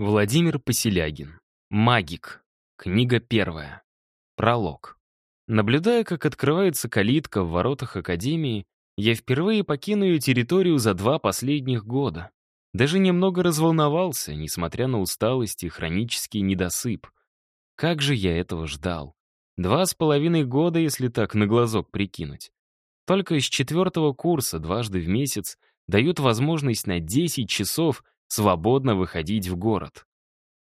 Владимир Поселягин. Магик. Книга первая. Пролог. Наблюдая, как открывается калитка в воротах Академии, я впервые покину ее территорию за два последних года. Даже немного разволновался, несмотря на усталость и хронический недосып. Как же я этого ждал. Два с половиной года, если так на глазок прикинуть. Только из четвертого курса дважды в месяц дают возможность на 10 часов свободно выходить в город.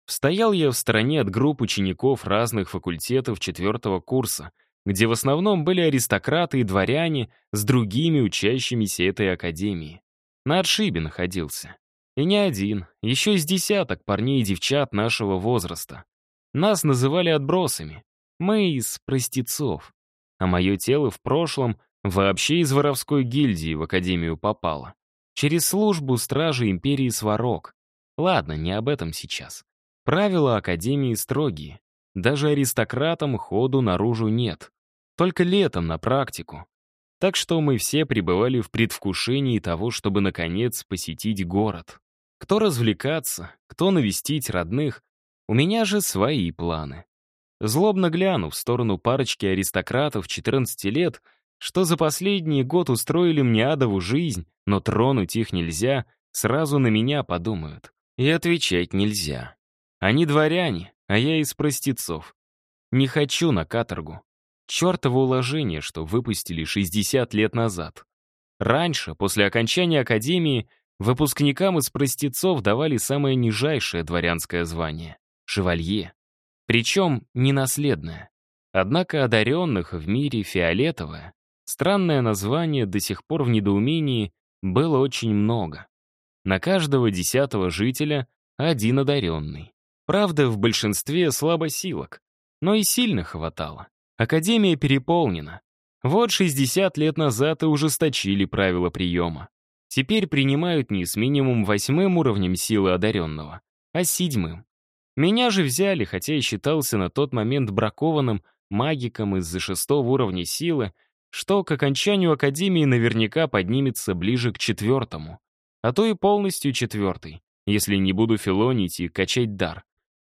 Стоял я в стороне от групп учеников разных факультетов четвертого курса, где в основном были аристократы и дворяне с другими учащимися этой академии. На отшибе находился. И не один, еще из десяток парней и девчат нашего возраста. Нас называли отбросами. Мы из простецов. А мое тело в прошлом вообще из воровской гильдии в академию попало. Через службу стражи империи Сварог. Ладно, не об этом сейчас. Правила Академии строгие. Даже аристократам ходу наружу нет. Только летом на практику. Так что мы все пребывали в предвкушении того, чтобы, наконец, посетить город. Кто развлекаться, кто навестить родных. У меня же свои планы. Злобно гляну в сторону парочки аристократов 14 лет — что за последний год устроили мне адову жизнь, но тронуть их нельзя, сразу на меня подумают. И отвечать нельзя. Они дворяне, а я из простецов. Не хочу на каторгу. Чёртово уложение, что выпустили 60 лет назад. Раньше, после окончания академии, выпускникам из простецов давали самое нижайшее дворянское звание — шевалье. Причем ненаследное. Однако одаренных в мире фиолетовое Странное название до сих пор в недоумении было очень много. На каждого десятого жителя один одаренный. Правда, в большинстве слабосилок, но и сильных хватало. Академия переполнена. Вот 60 лет назад и ужесточили правила приема. Теперь принимают не с минимум восьмым уровнем силы одаренного, а с седьмым. Меня же взяли, хотя я считался на тот момент бракованным магиком из-за шестого уровня силы что к окончанию Академии наверняка поднимется ближе к четвертому, а то и полностью четвертый, если не буду филонить и качать дар.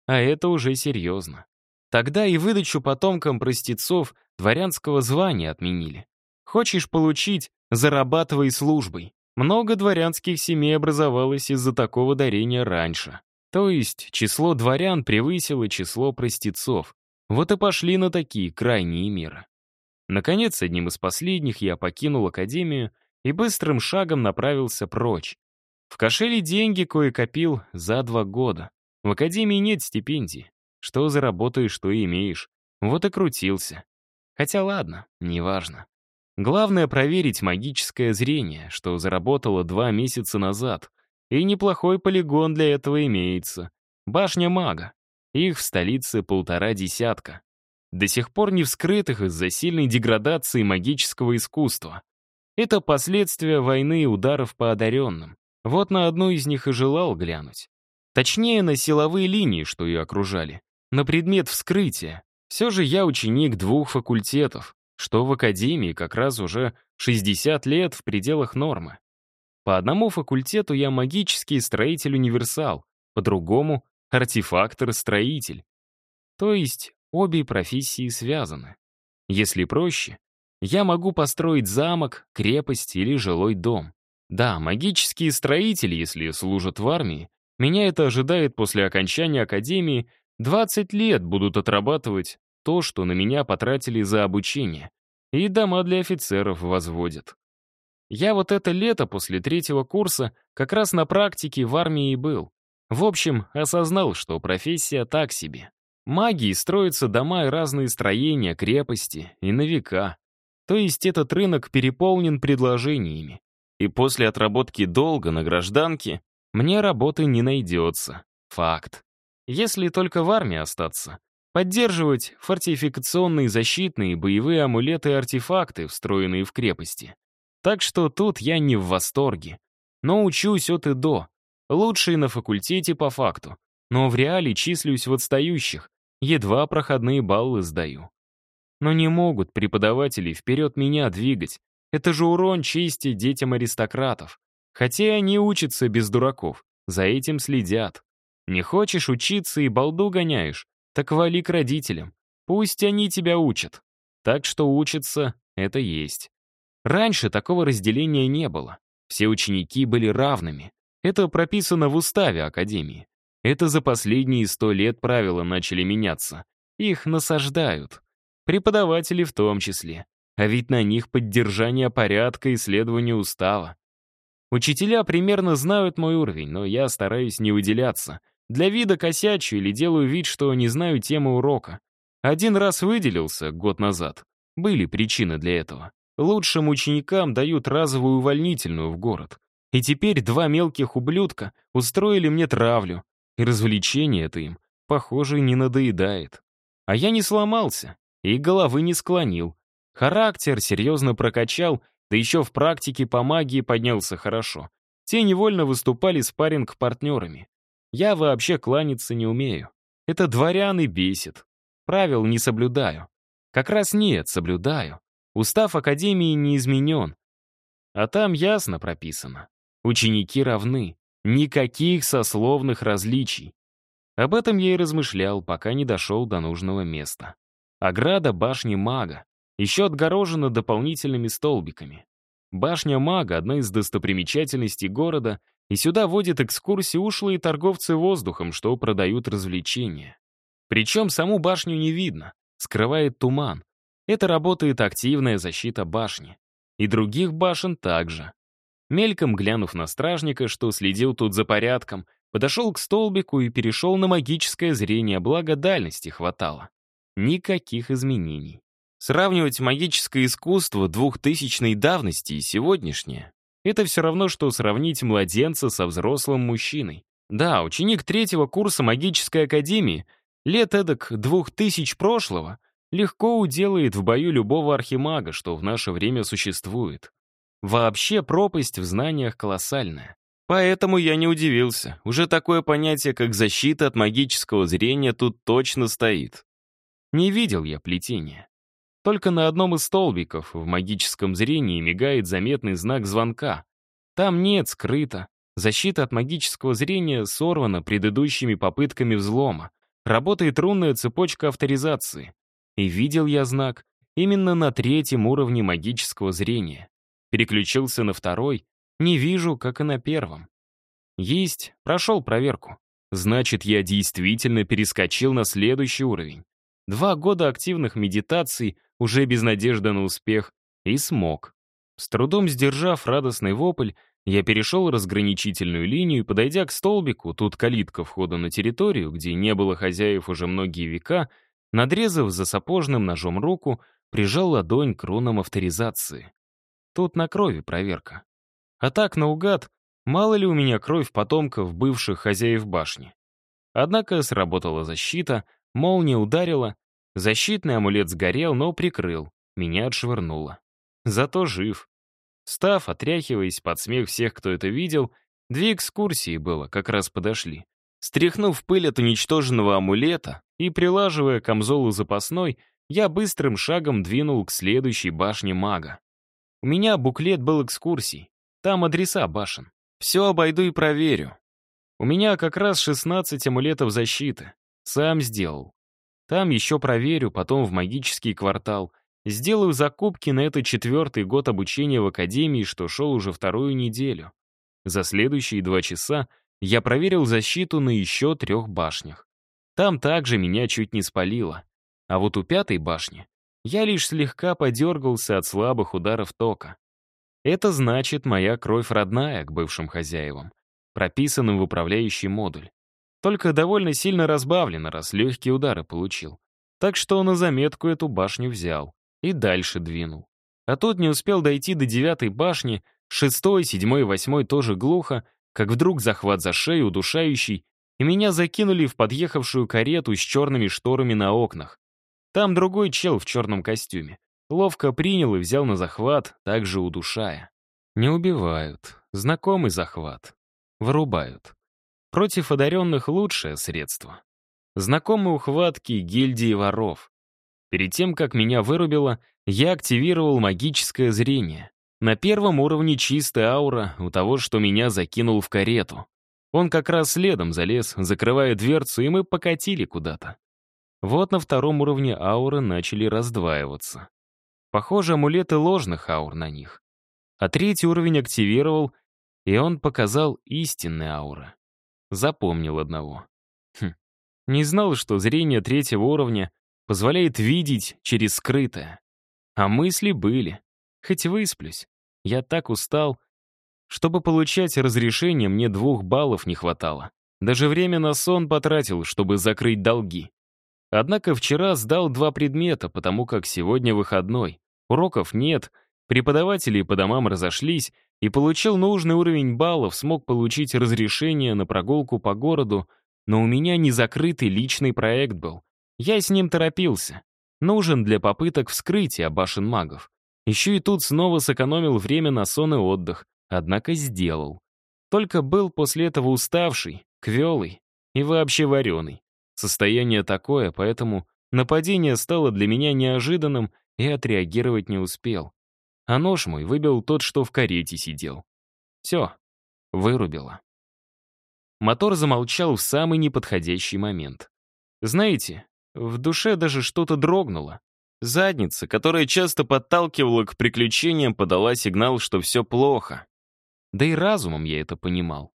А это уже серьезно. Тогда и выдачу потомкам простецов дворянского звания отменили. Хочешь получить — зарабатывай службой. Много дворянских семей образовалось из-за такого дарения раньше. То есть число дворян превысило число простецов. Вот и пошли на такие крайние меры. Наконец, одним из последних я покинул академию и быстрым шагом направился прочь. В кошеле деньги кое-копил за два года. В академии нет стипендий. Что заработаешь, что имеешь. Вот и крутился. Хотя ладно, неважно. Главное проверить магическое зрение, что заработало два месяца назад. И неплохой полигон для этого имеется. Башня мага. Их в столице полтора десятка до сих пор не вскрытых из-за сильной деградации магического искусства. Это последствия войны и ударов по одаренным. Вот на одну из них и желал глянуть. Точнее, на силовые линии, что ее окружали. На предмет вскрытия. Все же я ученик двух факультетов, что в академии как раз уже 60 лет в пределах нормы. По одному факультету я магический строитель-универсал, по другому — артефактор-строитель. То есть Обе профессии связаны. Если проще, я могу построить замок, крепость или жилой дом. Да, магические строители, если служат в армии, меня это ожидает после окончания академии, 20 лет будут отрабатывать то, что на меня потратили за обучение, и дома для офицеров возводят. Я вот это лето после третьего курса как раз на практике в армии и был. В общем, осознал, что профессия так себе. Магии строятся дома и разные строения, крепости, и на века. То есть этот рынок переполнен предложениями. И после отработки долга на гражданке мне работы не найдется. Факт. Если только в армии остаться. Поддерживать фортификационные защитные боевые амулеты и артефакты, встроенные в крепости. Так что тут я не в восторге. Но учусь от и до. Лучший на факультете по факту но в реале числюсь в отстающих, едва проходные баллы сдаю. Но не могут преподаватели вперед меня двигать. Это же урон чести детям аристократов. Хотя они учатся без дураков, за этим следят. Не хочешь учиться и балду гоняешь, так вали к родителям. Пусть они тебя учат. Так что учиться — это есть. Раньше такого разделения не было. Все ученики были равными. Это прописано в уставе Академии. Это за последние сто лет правила начали меняться. Их насаждают. Преподаватели в том числе. А ведь на них поддержание порядка и следование устава. Учителя примерно знают мой уровень, но я стараюсь не выделяться. Для вида косячу или делаю вид, что не знаю темы урока. Один раз выделился, год назад. Были причины для этого. Лучшим ученикам дают разовую увольнительную в город. И теперь два мелких ублюдка устроили мне травлю. И развлечение это им, похоже, не надоедает. А я не сломался и головы не склонил. Характер серьезно прокачал, да еще в практике по магии поднялся хорошо. Те невольно выступали спарринг-партнерами. Я вообще кланяться не умею. Это дворян и бесит. Правил не соблюдаю. Как раз нет, соблюдаю. Устав Академии не изменен. А там ясно прописано. Ученики равны. Никаких сословных различий. Об этом я и размышлял, пока не дошел до нужного места. Ограда башни мага, еще отгорожена дополнительными столбиками. Башня мага — одна из достопримечательностей города, и сюда водят экскурсии ушлые торговцы воздухом, что продают развлечения. Причем саму башню не видно, скрывает туман. Это работает активная защита башни. И других башен также. Мельком глянув на стражника, что следил тут за порядком, подошел к столбику и перешел на магическое зрение, благо дальности хватало. Никаких изменений. Сравнивать магическое искусство двухтысячной давности и сегодняшнее — это все равно, что сравнить младенца со взрослым мужчиной. Да, ученик третьего курса магической академии лет эдак двух тысяч прошлого легко уделает в бою любого архимага, что в наше время существует. Вообще пропасть в знаниях колоссальная. Поэтому я не удивился. Уже такое понятие, как защита от магического зрения, тут точно стоит. Не видел я плетения. Только на одном из столбиков в магическом зрении мигает заметный знак звонка. Там нет, скрыто. Защита от магического зрения сорвана предыдущими попытками взлома. Работает рунная цепочка авторизации. И видел я знак именно на третьем уровне магического зрения. Переключился на второй, не вижу, как и на первом. Есть, прошел проверку. Значит, я действительно перескочил на следующий уровень. Два года активных медитаций, уже без надежды на успех, и смог. С трудом сдержав радостный вопль, я перешел разграничительную линию и, подойдя к столбику, тут калитка входа на территорию, где не было хозяев уже многие века, надрезав за сапожным ножом руку, прижал ладонь к рунам авторизации. Тут на крови проверка. А так, наугад, мало ли у меня кровь потомков бывших хозяев башни. Однако сработала защита, молния ударила, защитный амулет сгорел, но прикрыл, меня отшвырнуло. Зато жив. Став, отряхиваясь под смех всех, кто это видел, две экскурсии было, как раз подошли. Стряхнув пыль от уничтоженного амулета и прилаживая камзолу запасной, я быстрым шагом двинул к следующей башне мага. У меня буклет был экскурсий. Там адреса башен. Все обойду и проверю. У меня как раз 16 амулетов защиты. Сам сделал. Там еще проверю, потом в магический квартал. Сделаю закупки на этот четвертый год обучения в академии, что шел уже вторую неделю. За следующие два часа я проверил защиту на еще трех башнях. Там также меня чуть не спалило. А вот у пятой башни я лишь слегка подергался от слабых ударов тока. Это значит, моя кровь родная к бывшим хозяевам, прописанным в управляющий модуль. Только довольно сильно разбавлено, раз легкие удары получил. Так что на заметку эту башню взял и дальше двинул. А тот не успел дойти до девятой башни, шестой, седьмой и восьмой тоже глухо, как вдруг захват за шею, удушающий, и меня закинули в подъехавшую карету с черными шторами на окнах. Там другой чел в черном костюме. Ловко принял и взял на захват, также удушая. Не убивают. Знакомый захват. Вырубают. Против одаренных лучшее средство. Знакомые ухватки гильдии воров. Перед тем, как меня вырубило, я активировал магическое зрение. На первом уровне чистая аура у того, что меня закинул в карету. Он как раз следом залез, закрывая дверцу, и мы покатили куда-то. Вот на втором уровне ауры начали раздваиваться. Похоже, амулеты ложных аур на них. А третий уровень активировал, и он показал истинные ауры. Запомнил одного. Хм. Не знал, что зрение третьего уровня позволяет видеть через скрытое. А мысли были. Хоть высплюсь. Я так устал. Чтобы получать разрешение, мне двух баллов не хватало. Даже время на сон потратил, чтобы закрыть долги. Однако вчера сдал два предмета, потому как сегодня выходной. Уроков нет, преподаватели по домам разошлись, и получил нужный уровень баллов, смог получить разрешение на прогулку по городу, но у меня не закрытый личный проект был. Я с ним торопился. Нужен для попыток вскрытия башен магов. Еще и тут снова сэкономил время на сон и отдых, однако сделал. Только был после этого уставший, квелый и вообще вареный. Состояние такое, поэтому нападение стало для меня неожиданным и отреагировать не успел. А нож мой выбил тот, что в карете сидел. Все, вырубило. Мотор замолчал в самый неподходящий момент. Знаете, в душе даже что-то дрогнуло. Задница, которая часто подталкивала к приключениям, подала сигнал, что все плохо. Да и разумом я это понимал.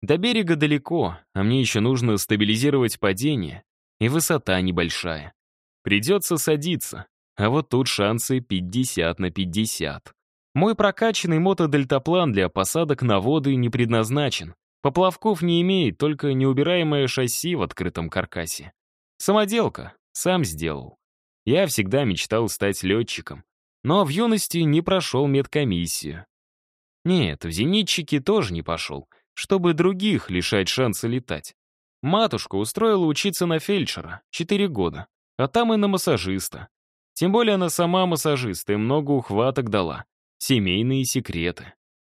До берега далеко, а мне еще нужно стабилизировать падение, и высота небольшая. Придется садиться, а вот тут шансы 50 на 50. Мой прокачанный мотодельтаплан для посадок на воды не предназначен. Поплавков не имеет, только неубираемое шасси в открытом каркасе. Самоделка, сам сделал. Я всегда мечтал стать летчиком, но в юности не прошел медкомиссию. Нет, в зенитчики тоже не пошел чтобы других лишать шанса летать. Матушка устроила учиться на фельдшера, 4 года, а там и на массажиста. Тем более она сама массажист и много ухваток дала. Семейные секреты.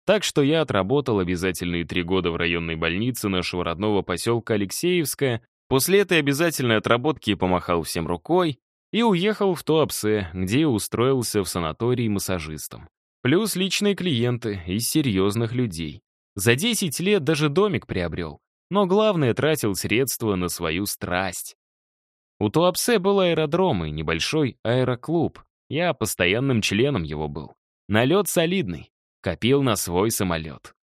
Так что я отработал обязательные три года в районной больнице нашего родного поселка Алексеевская, после этой обязательной отработки помахал всем рукой и уехал в Туапсе, где устроился в санатории массажистом. Плюс личные клиенты из серьезных людей. За 10 лет даже домик приобрел, но главное тратил средства на свою страсть. У Туапсе был аэродром и небольшой аэроклуб. Я постоянным членом его был. Налет солидный. Копил на свой самолет.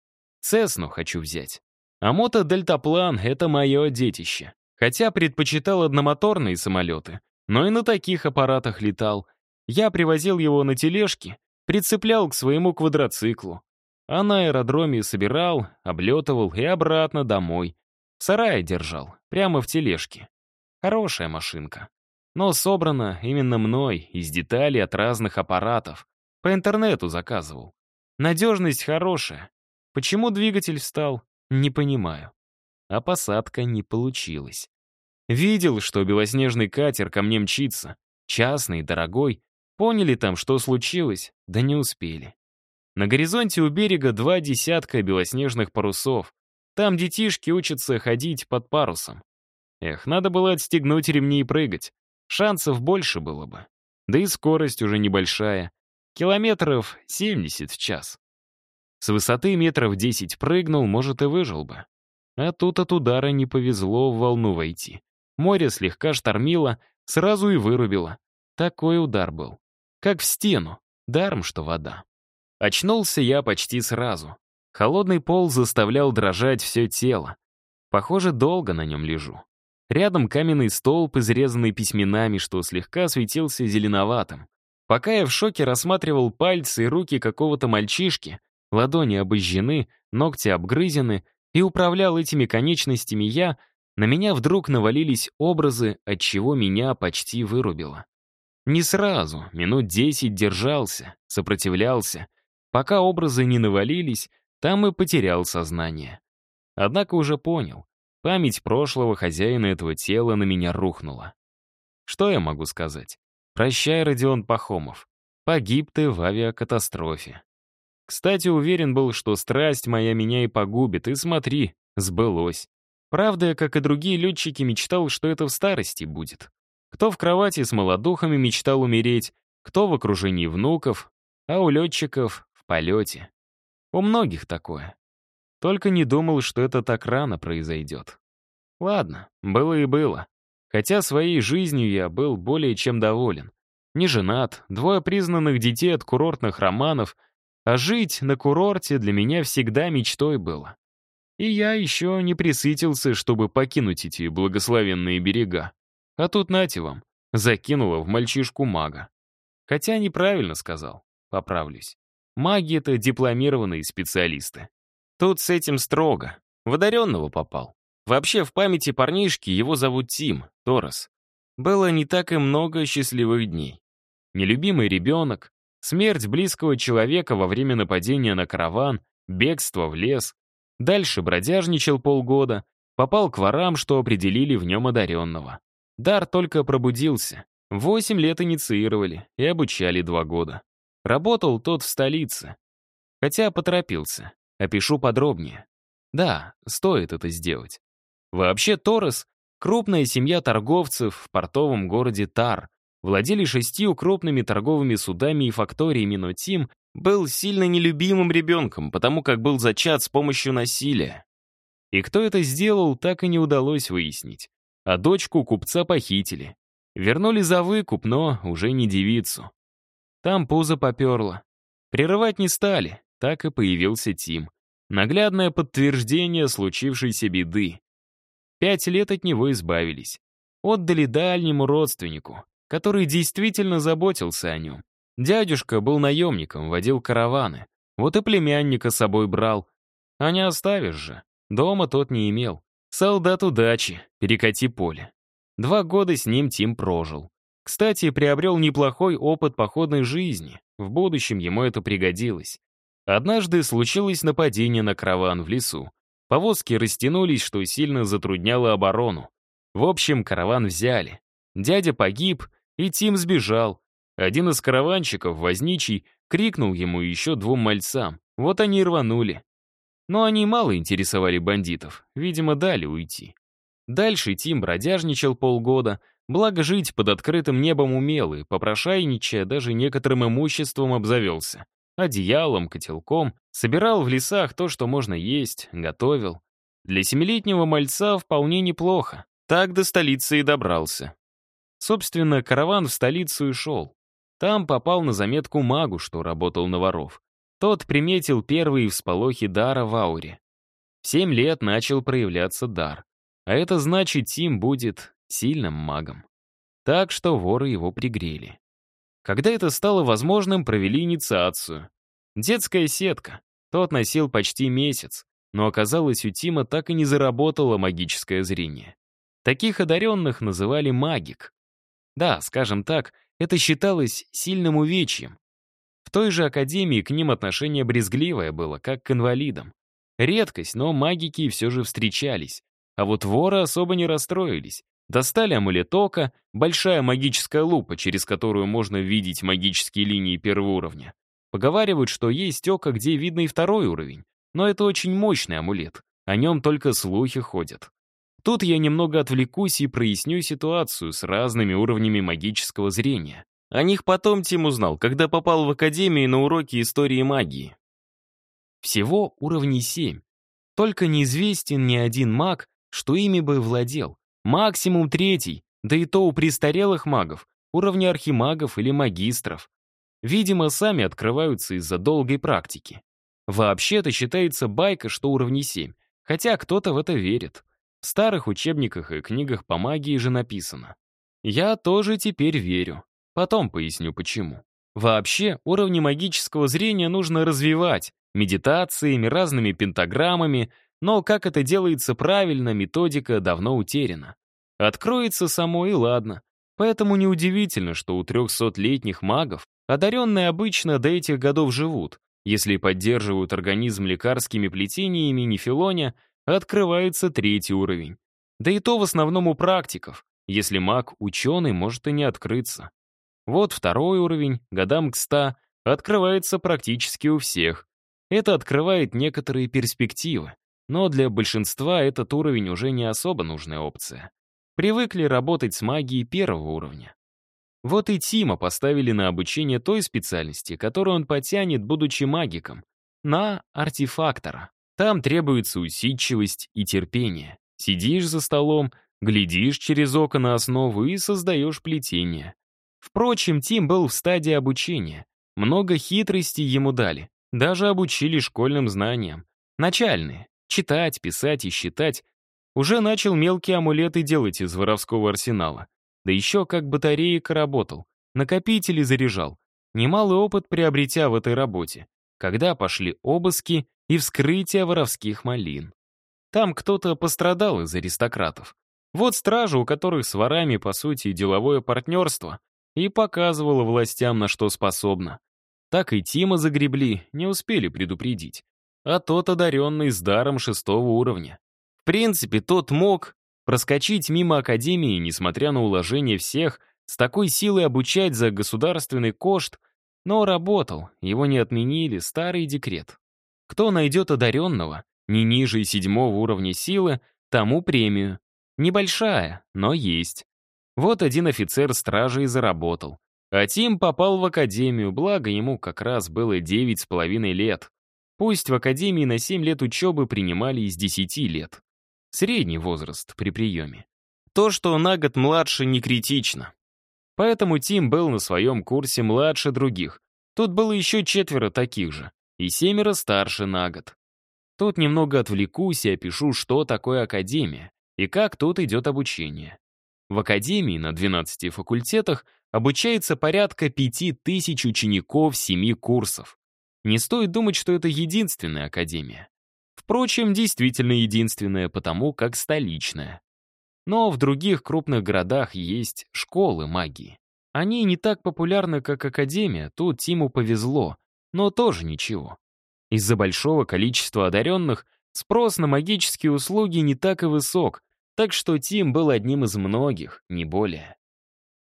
Цесну хочу взять. А мото-дельтаплан — это мое детище. Хотя предпочитал одномоторные самолеты, но и на таких аппаратах летал. Я привозил его на тележке, прицеплял к своему квадроциклу а на аэродроме собирал, облетывал и обратно домой. В сарае держал, прямо в тележке. Хорошая машинка. Но собрана именно мной, из деталей от разных аппаратов. По интернету заказывал. Надежность хорошая. Почему двигатель встал, не понимаю. А посадка не получилась. Видел, что белоснежный катер ко мне мчится. Частный, дорогой. Поняли там, что случилось, да не успели. На горизонте у берега два десятка белоснежных парусов. Там детишки учатся ходить под парусом. Эх, надо было отстегнуть ремни и прыгать. Шансов больше было бы. Да и скорость уже небольшая. Километров 70 в час. С высоты метров 10 прыгнул, может, и выжил бы. А тут от удара не повезло в волну войти. Море слегка штормило, сразу и вырубило. Такой удар был. Как в стену. Даром, что вода. Очнулся я почти сразу. Холодный пол заставлял дрожать все тело. Похоже, долго на нем лежу. Рядом каменный столб, изрезанный письменами, что слегка светился зеленоватым. Пока я в шоке рассматривал пальцы и руки какого-то мальчишки, ладони обожжены, ногти обгрызены, и управлял этими конечностями я, на меня вдруг навалились образы, от чего меня почти вырубило. Не сразу, минут десять держался, сопротивлялся, Пока образы не навалились, там и потерял сознание. Однако уже понял, память прошлого хозяина этого тела на меня рухнула. Что я могу сказать? Прощай, Родион Пахомов. Погиб ты в авиакатастрофе. Кстати, уверен был, что страсть моя меня и погубит, и смотри, сбылось. Правда, я, как и другие летчики, мечтал, что это в старости будет. Кто в кровати с молодухами мечтал умереть, кто в окружении внуков, а у летчиков полете. У многих такое. Только не думал, что это так рано произойдет. Ладно, было и было. Хотя своей жизнью я был более чем доволен. Не женат, двое признанных детей от курортных романов, а жить на курорте для меня всегда мечтой было. И я еще не присытился, чтобы покинуть эти благословенные берега. А тут нате вам, закинула в мальчишку мага. Хотя неправильно сказал, поправлюсь. Маги — это дипломированные специалисты. Тут с этим строго. В одаренного попал. Вообще, в памяти парнишки его зовут Тим, Торос. Было не так и много счастливых дней. Нелюбимый ребенок, смерть близкого человека во время нападения на караван, бегство в лес. Дальше бродяжничал полгода, попал к ворам, что определили в нем одаренного. Дар только пробудился. Восемь лет инициировали и обучали два года. Работал тот в столице. Хотя поторопился. Опишу подробнее. Да, стоит это сделать. Вообще Торос — крупная семья торговцев в портовом городе Тар. Владели шестью крупными торговыми судами и факториями, но Тим был сильно нелюбимым ребенком, потому как был зачат с помощью насилия. И кто это сделал, так и не удалось выяснить. А дочку купца похитили. Вернули за выкуп, но уже не девицу. Там пузо поперло. Прерывать не стали, так и появился Тим. Наглядное подтверждение случившейся беды. Пять лет от него избавились. Отдали дальнему родственнику, который действительно заботился о нем. Дядюшка был наемником, водил караваны. Вот и племянника с собой брал. А не оставишь же. Дома тот не имел. Солдат удачи, перекати поле. Два года с ним Тим прожил. Кстати, приобрел неплохой опыт походной жизни. В будущем ему это пригодилось. Однажды случилось нападение на караван в лесу. Повозки растянулись, что сильно затрудняло оборону. В общем, караван взяли. Дядя погиб, и Тим сбежал. Один из караванщиков, возничий, крикнул ему еще двум мальцам. Вот они и рванули. Но они мало интересовали бандитов, видимо, дали уйти. Дальше Тим бродяжничал полгода, благо жить под открытым небом умел и, попрошайничая, даже некоторым имуществом обзавелся одеялом, котелком, собирал в лесах то, что можно есть, готовил. Для семилетнего мальца вполне неплохо. Так до столицы и добрался. Собственно, караван в столицу и шел. Там попал на заметку магу, что работал на воров. Тот приметил первые всполохи дара в ауре. В семь лет начал проявляться дар. А это значит, Тим будет сильным магом. Так что воры его пригрели. Когда это стало возможным, провели инициацию. Детская сетка. Тот носил почти месяц, но оказалось, у Тима так и не заработало магическое зрение. Таких одаренных называли магик. Да, скажем так, это считалось сильным увечьем. В той же академии к ним отношение брезгливое было, как к инвалидам. Редкость, но магики все же встречались. А вот воры особо не расстроились. Достали амулет ока, большая магическая лупа, через которую можно видеть магические линии первого уровня. Поговаривают, что есть око, где видно и второй уровень. Но это очень мощный амулет. О нем только слухи ходят. Тут я немного отвлекусь и проясню ситуацию с разными уровнями магического зрения. О них потом Тим узнал, когда попал в академию на уроки истории магии. Всего уровней 7. Только неизвестен ни один маг, что ими бы владел. Максимум третий, да и то у престарелых магов, уровня архимагов или магистров. Видимо, сами открываются из-за долгой практики. Вообще-то считается байка, что уровни 7, хотя кто-то в это верит. В старых учебниках и книгах по магии же написано. Я тоже теперь верю. Потом поясню почему. Вообще, уровни магического зрения нужно развивать медитациями, разными пентаграммами, но как это делается правильно, методика давно утеряна. Откроется само и ладно. Поэтому неудивительно, что у трехсотлетних магов одаренные обычно до этих годов живут. Если поддерживают организм лекарскими плетениями нефилоня, открывается третий уровень. Да и то в основном у практиков. Если маг ученый, может и не открыться. Вот второй уровень, годам к ста, открывается практически у всех. Это открывает некоторые перспективы. Но для большинства этот уровень уже не особо нужная опция. Привыкли работать с магией первого уровня. Вот и Тима поставили на обучение той специальности, которую он потянет, будучи магиком, на артефактора. Там требуется усидчивость и терпение. Сидишь за столом, глядишь через око на основу и создаешь плетение. Впрочем, Тим был в стадии обучения. Много хитростей ему дали. Даже обучили школьным знаниям. Начальные. Читать, писать и считать. Уже начал мелкие амулеты делать из воровского арсенала. Да еще как батареек работал. Накопители заряжал. Немалый опыт приобретя в этой работе. Когда пошли обыски и вскрытие воровских малин. Там кто-то пострадал из аристократов. Вот стража, у которых с ворами, по сути, деловое партнерство, и показывала властям, на что способна. Так и Тима загребли, не успели предупредить. А тот одаренный с даром шестого уровня. В принципе, тот мог проскочить мимо Академии, несмотря на уложение всех, с такой силой обучать за государственный кошт, но работал, его не отменили, старый декрет. Кто найдет одаренного, не ниже седьмого уровня силы, тому премию. Небольшая, но есть. Вот один офицер стражи и заработал. А Тим попал в академию, благо ему как раз было девять с половиной лет. Пусть в академии на семь лет учебы принимали из десяти лет. Средний возраст при приеме. То, что на год младше, не критично. Поэтому Тим был на своем курсе младше других. Тут было еще четверо таких же. И семеро старше на год. Тут немного отвлекусь и опишу, что такое академия и как тут идет обучение. В академии на 12 факультетах обучается порядка 5000 учеников 7 курсов. Не стоит думать, что это единственная академия. Впрочем, действительно единственная, потому как столичная. Но в других крупных городах есть школы магии. Они не так популярны, как академия, тут Тиму повезло, но тоже ничего. Из-за большого количества одаренных спрос на магические услуги не так и высок, так что Тим был одним из многих, не более.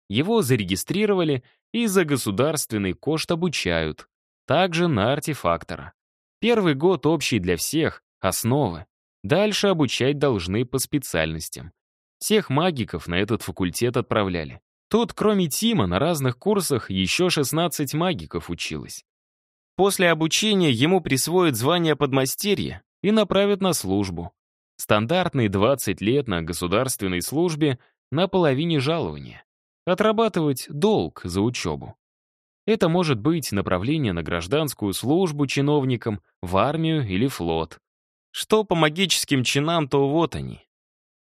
Его зарегистрировали и за государственный кошт обучают, также на артефактора. Первый год общий для всех, основы. Дальше обучать должны по специальностям. Всех магиков на этот факультет отправляли. Тут, кроме Тима, на разных курсах еще 16 магиков училось. После обучения ему присвоят звание подмастерья и направят на службу. Стандартные 20 лет на государственной службе на половине жалования. Отрабатывать долг за учебу. Это может быть направление на гражданскую службу чиновникам, в армию или флот. Что по магическим чинам, то вот они.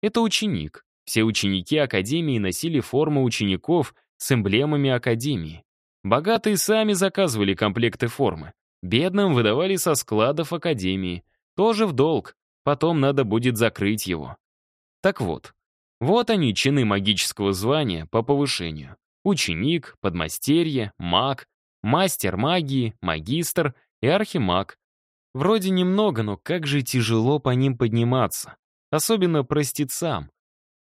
Это ученик. Все ученики Академии носили форму учеников с эмблемами Академии. Богатые сами заказывали комплекты формы. Бедным выдавали со складов академии. Тоже в долг. Потом надо будет закрыть его. Так вот. Вот они, чины магического звания по повышению. Ученик, подмастерье, маг, мастер магии, магистр и архимаг. Вроде немного, но как же тяжело по ним подниматься. Особенно простецам.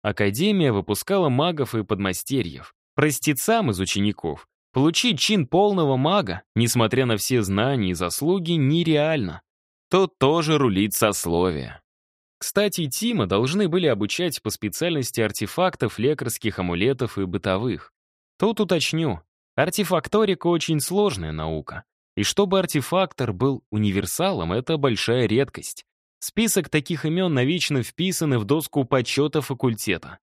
Академия выпускала магов и подмастерьев. Простецам из учеников Получить чин полного мага, несмотря на все знания и заслуги, нереально. Тут тоже рулит сословие. Кстати, Тима должны были обучать по специальности артефактов, лекарских амулетов и бытовых. Тут уточню, артефакторика очень сложная наука. И чтобы артефактор был универсалом, это большая редкость. Список таких имен навечно вписаны в доску почета факультета.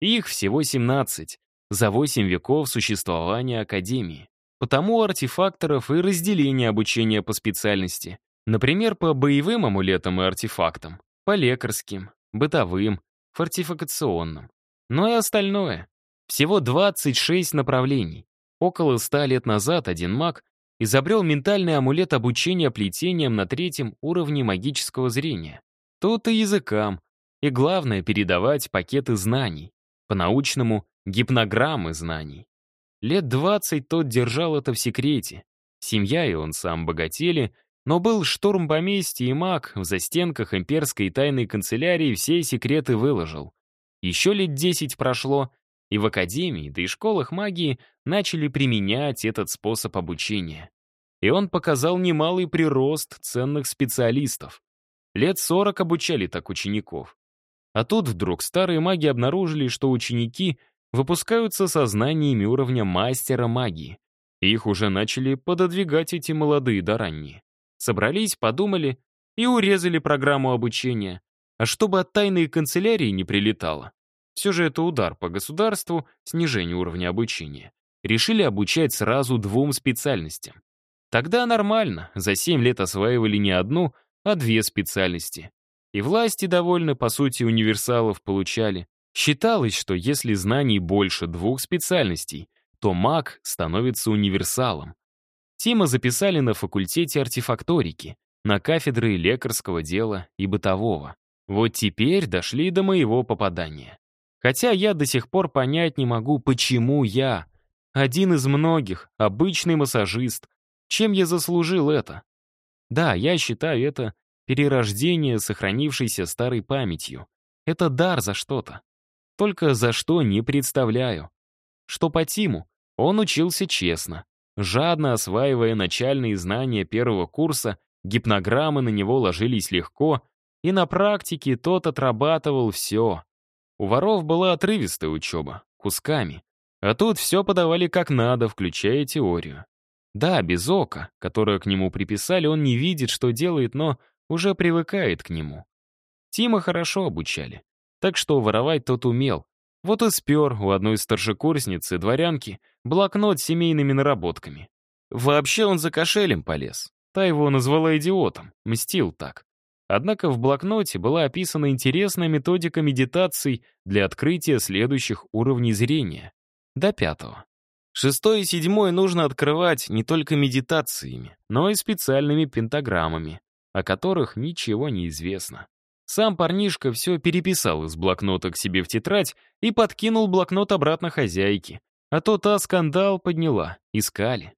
Их всего 17, за 8 веков существования Академии. Потому у артефакторов и разделение обучения по специальности. Например, по боевым амулетам и артефактам, по лекарским, бытовым, фортификационным. Но и остальное. Всего 26 направлений. Около 100 лет назад один маг изобрел ментальный амулет обучения плетением на третьем уровне магического зрения. Тут и языкам. И главное — передавать пакеты знаний. По-научному гипнограммы знаний. Лет двадцать тот держал это в секрете. Семья и он сам богатели, но был штурм поместья, и маг в застенках имперской тайной канцелярии все секреты выложил. Еще лет десять прошло, и в академии, да и школах магии начали применять этот способ обучения. И он показал немалый прирост ценных специалистов. Лет сорок обучали так учеников. А тут вдруг старые маги обнаружили, что ученики выпускаются со знаниями уровня мастера магии. Их уже начали пододвигать эти молодые да ранние. Собрались, подумали и урезали программу обучения. А чтобы от тайной канцелярии не прилетало, все же это удар по государству, снижение уровня обучения, решили обучать сразу двум специальностям. Тогда нормально, за 7 лет осваивали не одну, а две специальности. И власти довольно, по сути, универсалов получали. Считалось, что если знаний больше двух специальностей, то маг становится универсалом. Тима записали на факультете артефакторики, на кафедры лекарского дела и бытового. Вот теперь дошли до моего попадания. Хотя я до сих пор понять не могу, почему я, один из многих, обычный массажист, чем я заслужил это. Да, я считаю это перерождение сохранившейся старой памятью. Это дар за что-то. Только за что не представляю. Что по Тиму, он учился честно, жадно осваивая начальные знания первого курса, гипнограммы на него ложились легко, и на практике тот отрабатывал все. У воров была отрывистая учеба, кусками. А тут все подавали как надо, включая теорию. Да, без ока, которое к нему приписали, он не видит, что делает, но уже привыкает к нему. Тима хорошо обучали, так что воровать тот умел. Вот и спер у одной старшекурсницы, дворянки, блокнот с семейными наработками. Вообще он за кошелем полез. Та его назвала идиотом, мстил так. Однако в блокноте была описана интересная методика медитаций для открытия следующих уровней зрения. До пятого. Шестой и седьмой нужно открывать не только медитациями, но и специальными пентаграммами о которых ничего не известно. Сам парнишка все переписал из блокнота к себе в тетрадь и подкинул блокнот обратно хозяйке, а то та скандал подняла, искали.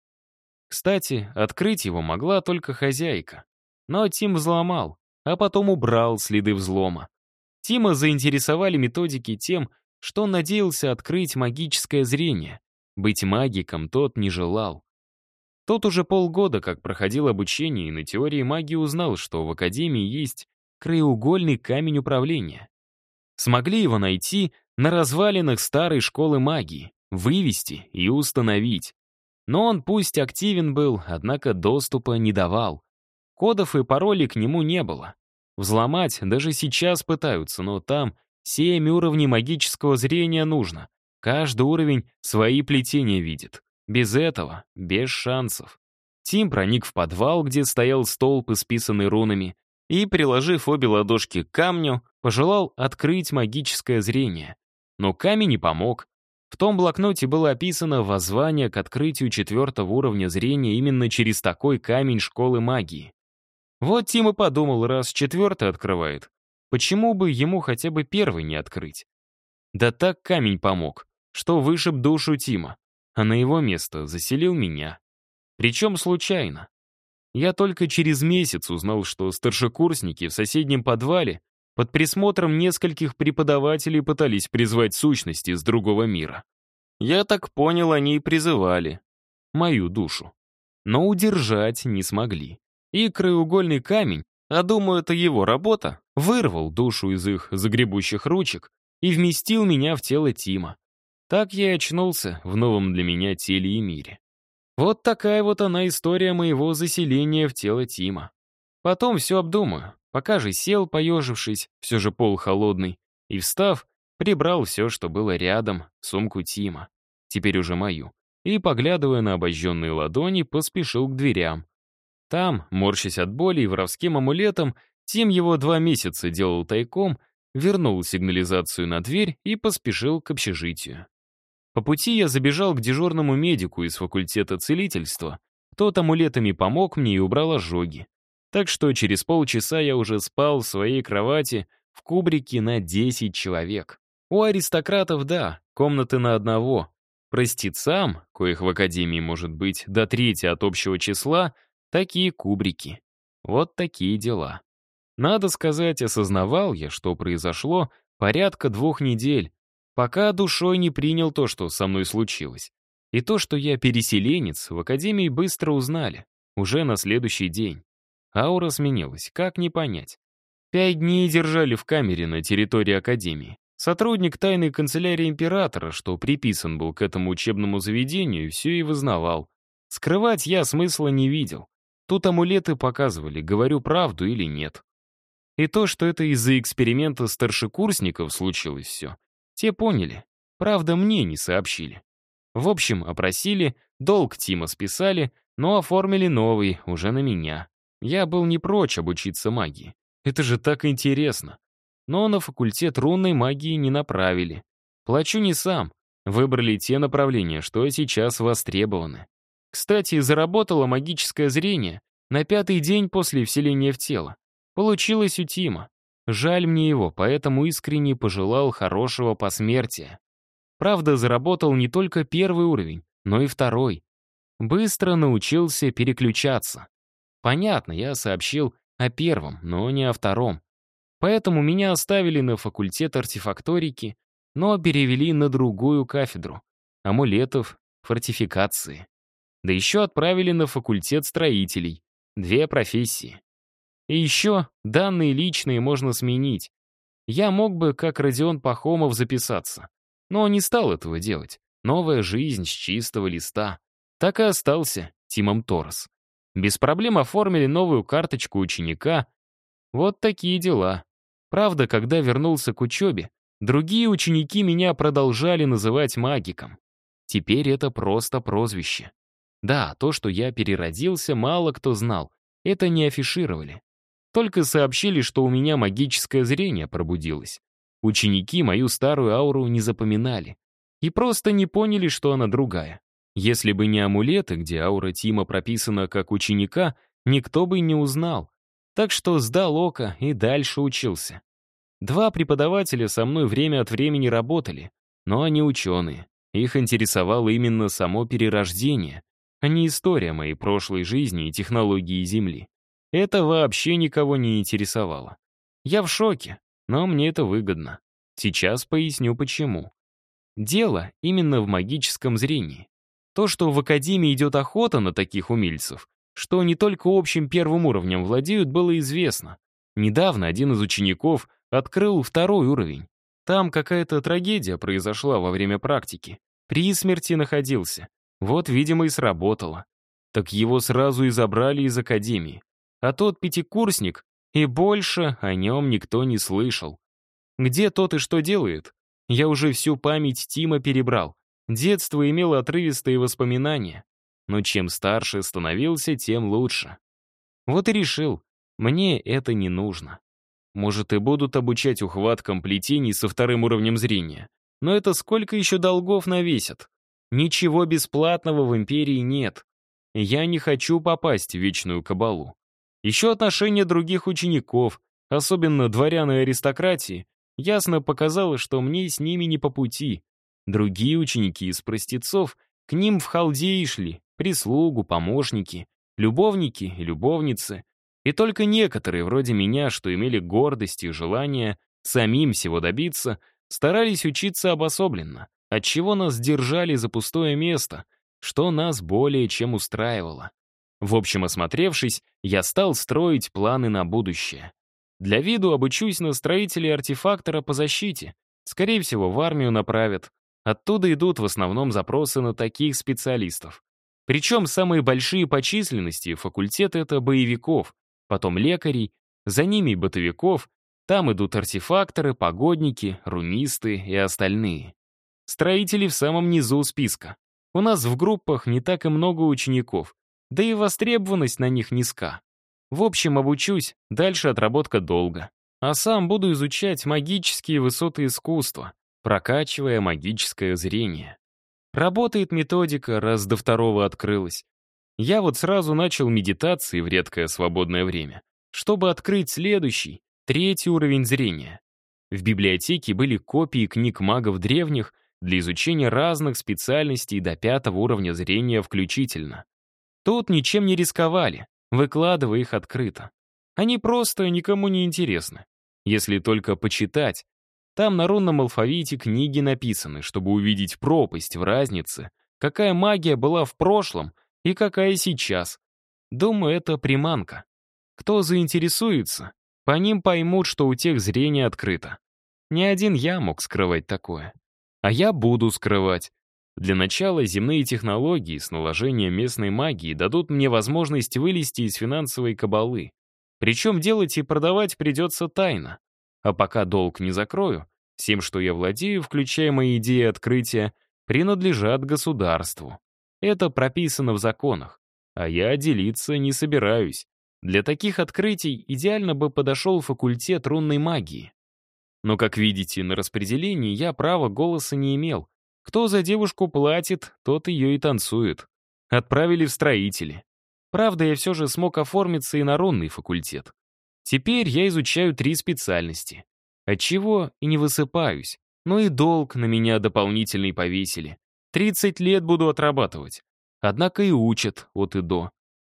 Кстати, открыть его могла только хозяйка. Но Тим взломал, а потом убрал следы взлома. Тима заинтересовали методики тем, что он надеялся открыть магическое зрение. Быть магиком тот не желал. Тот уже полгода как проходил обучение и на теории магии узнал, что в Академии есть краеугольный камень управления. Смогли его найти на развалинах старой школы магии, вывести и установить. Но он пусть активен был, однако доступа не давал. Кодов и паролей к нему не было. Взломать даже сейчас пытаются, но там семь уровней магического зрения нужно. Каждый уровень свои плетения видит. Без этого, без шансов. Тим проник в подвал, где стоял столб, исписанный рунами, и, приложив обе ладошки к камню, пожелал открыть магическое зрение. Но камень не помог. В том блокноте было описано воззвание к открытию четвертого уровня зрения именно через такой камень школы магии. Вот Тим и подумал, раз четвертый открывает, почему бы ему хотя бы первый не открыть? Да так камень помог, что вышиб душу Тима а на его место заселил меня. Причем случайно. Я только через месяц узнал, что старшекурсники в соседнем подвале под присмотром нескольких преподавателей пытались призвать сущности из другого мира. Я так понял, они и призывали. Мою душу. Но удержать не смогли. И краеугольный камень, а думаю, это его работа, вырвал душу из их загребущих ручек и вместил меня в тело Тима. Так я и очнулся в новом для меня теле и мире. Вот такая вот она история моего заселения в тело Тима. Потом все обдумаю. Пока же сел, поежившись, все же пол холодный, и, встав, прибрал все, что было рядом, сумку Тима, теперь уже мою, и, поглядывая на обожженные ладони, поспешил к дверям. Там, морщась от боли и воровским амулетом, Тим его два месяца делал тайком, вернул сигнализацию на дверь и поспешил к общежитию. По пути я забежал к дежурному медику из факультета целительства. Тот амулетами помог мне и убрал ожоги. Так что через полчаса я уже спал в своей кровати в кубрике на 10 человек. У аристократов, да, комнаты на одного. Простецам, коих в академии может быть до трети от общего числа, такие кубрики. Вот такие дела. Надо сказать, осознавал я, что произошло порядка двух недель, Пока душой не принял то, что со мной случилось. И то, что я переселенец, в академии быстро узнали. Уже на следующий день. Аура сменилась, как не понять. Пять дней держали в камере на территории академии. Сотрудник тайной канцелярии императора, что приписан был к этому учебному заведению, все и вызнавал. Скрывать я смысла не видел. Тут амулеты показывали, говорю правду или нет. И то, что это из-за эксперимента старшекурсников случилось все, те поняли. Правда, мне не сообщили. В общем, опросили, долг Тима списали, но оформили новый, уже на меня. Я был не прочь обучиться магии. Это же так интересно. Но на факультет рунной магии не направили. Плачу не сам. Выбрали те направления, что сейчас востребованы. Кстати, заработало магическое зрение на пятый день после вселения в тело. Получилось у Тима. Жаль мне его, поэтому искренне пожелал хорошего посмертия. Правда, заработал не только первый уровень, но и второй. Быстро научился переключаться. Понятно, я сообщил о первом, но не о втором. Поэтому меня оставили на факультет артефакторики, но перевели на другую кафедру — амулетов, фортификации. Да еще отправили на факультет строителей, две профессии. И еще данные личные можно сменить. Я мог бы, как Родион Пахомов, записаться. Но не стал этого делать. Новая жизнь с чистого листа. Так и остался Тимом Торрес. Без проблем оформили новую карточку ученика. Вот такие дела. Правда, когда вернулся к учебе, другие ученики меня продолжали называть магиком. Теперь это просто прозвище. Да, то, что я переродился, мало кто знал. Это не афишировали. Только сообщили, что у меня магическое зрение пробудилось. Ученики мою старую ауру не запоминали. И просто не поняли, что она другая. Если бы не амулеты, где аура Тима прописана как ученика, никто бы не узнал. Так что сдал око и дальше учился. Два преподавателя со мной время от времени работали, но они ученые. Их интересовало именно само перерождение, а не история моей прошлой жизни и технологии Земли. Это вообще никого не интересовало. Я в шоке, но мне это выгодно. Сейчас поясню почему. Дело именно в магическом зрении. То, что в Академии идет охота на таких умельцев, что не только общим первым уровнем владеют, было известно. Недавно один из учеников открыл второй уровень. Там какая-то трагедия произошла во время практики. При смерти находился. Вот, видимо, и сработало. Так его сразу и забрали из Академии. А тот пятикурсник, и больше о нем никто не слышал. Где тот и что делает? Я уже всю память Тима перебрал. Детство имело отрывистые воспоминания. Но чем старше становился, тем лучше. Вот и решил, мне это не нужно. Может, и будут обучать ухваткам плетений со вторым уровнем зрения. Но это сколько еще долгов навесят? Ничего бесплатного в империи нет. Я не хочу попасть в вечную кабалу. Еще отношение других учеников, особенно дворян и аристократии, ясно показало, что мне с ними не по пути. Другие ученики из простецов к ним в халдеи шли, прислугу, помощники, любовники и любовницы. И только некоторые, вроде меня, что имели гордость и желание самим всего добиться, старались учиться обособленно, отчего нас держали за пустое место, что нас более чем устраивало. В общем, осмотревшись, я стал строить планы на будущее. Для виду обучусь на строителя артефактора по защите. Скорее всего, в армию направят. Оттуда идут в основном запросы на таких специалистов. Причем самые большие по численности факультеты — это боевиков, потом лекарей, за ними бытовиков, там идут артефакторы, погодники, рунисты и остальные. Строители в самом низу списка. У нас в группах не так и много учеников, да и востребованность на них низка. В общем, обучусь, дальше отработка долго. А сам буду изучать магические высоты искусства, прокачивая магическое зрение. Работает методика, раз до второго открылась. Я вот сразу начал медитации в редкое свободное время, чтобы открыть следующий, третий уровень зрения. В библиотеке были копии книг магов древних для изучения разных специальностей до пятого уровня зрения включительно. Тут ничем не рисковали, выкладывая их открыто. Они просто никому не интересны. Если только почитать, там на рунном алфавите книги написаны, чтобы увидеть пропасть в разнице, какая магия была в прошлом и какая сейчас. Думаю, это приманка. Кто заинтересуется, по ним поймут, что у тех зрение открыто. Не один я мог скрывать такое. А я буду скрывать. Для начала земные технологии с наложением местной магии дадут мне возможность вылезти из финансовой кабалы. Причем делать и продавать придется тайно. А пока долг не закрою, всем, что я владею, включая мои идеи открытия, принадлежат государству. Это прописано в законах, а я делиться не собираюсь. Для таких открытий идеально бы подошел факультет рунной магии. Но, как видите, на распределении я права голоса не имел. Кто за девушку платит, тот ее и танцует. Отправили в строители. Правда, я все же смог оформиться и на рунный факультет. Теперь я изучаю три специальности. Отчего и не высыпаюсь. Но и долг на меня дополнительный повесили. 30 лет буду отрабатывать. Однако и учат от и до.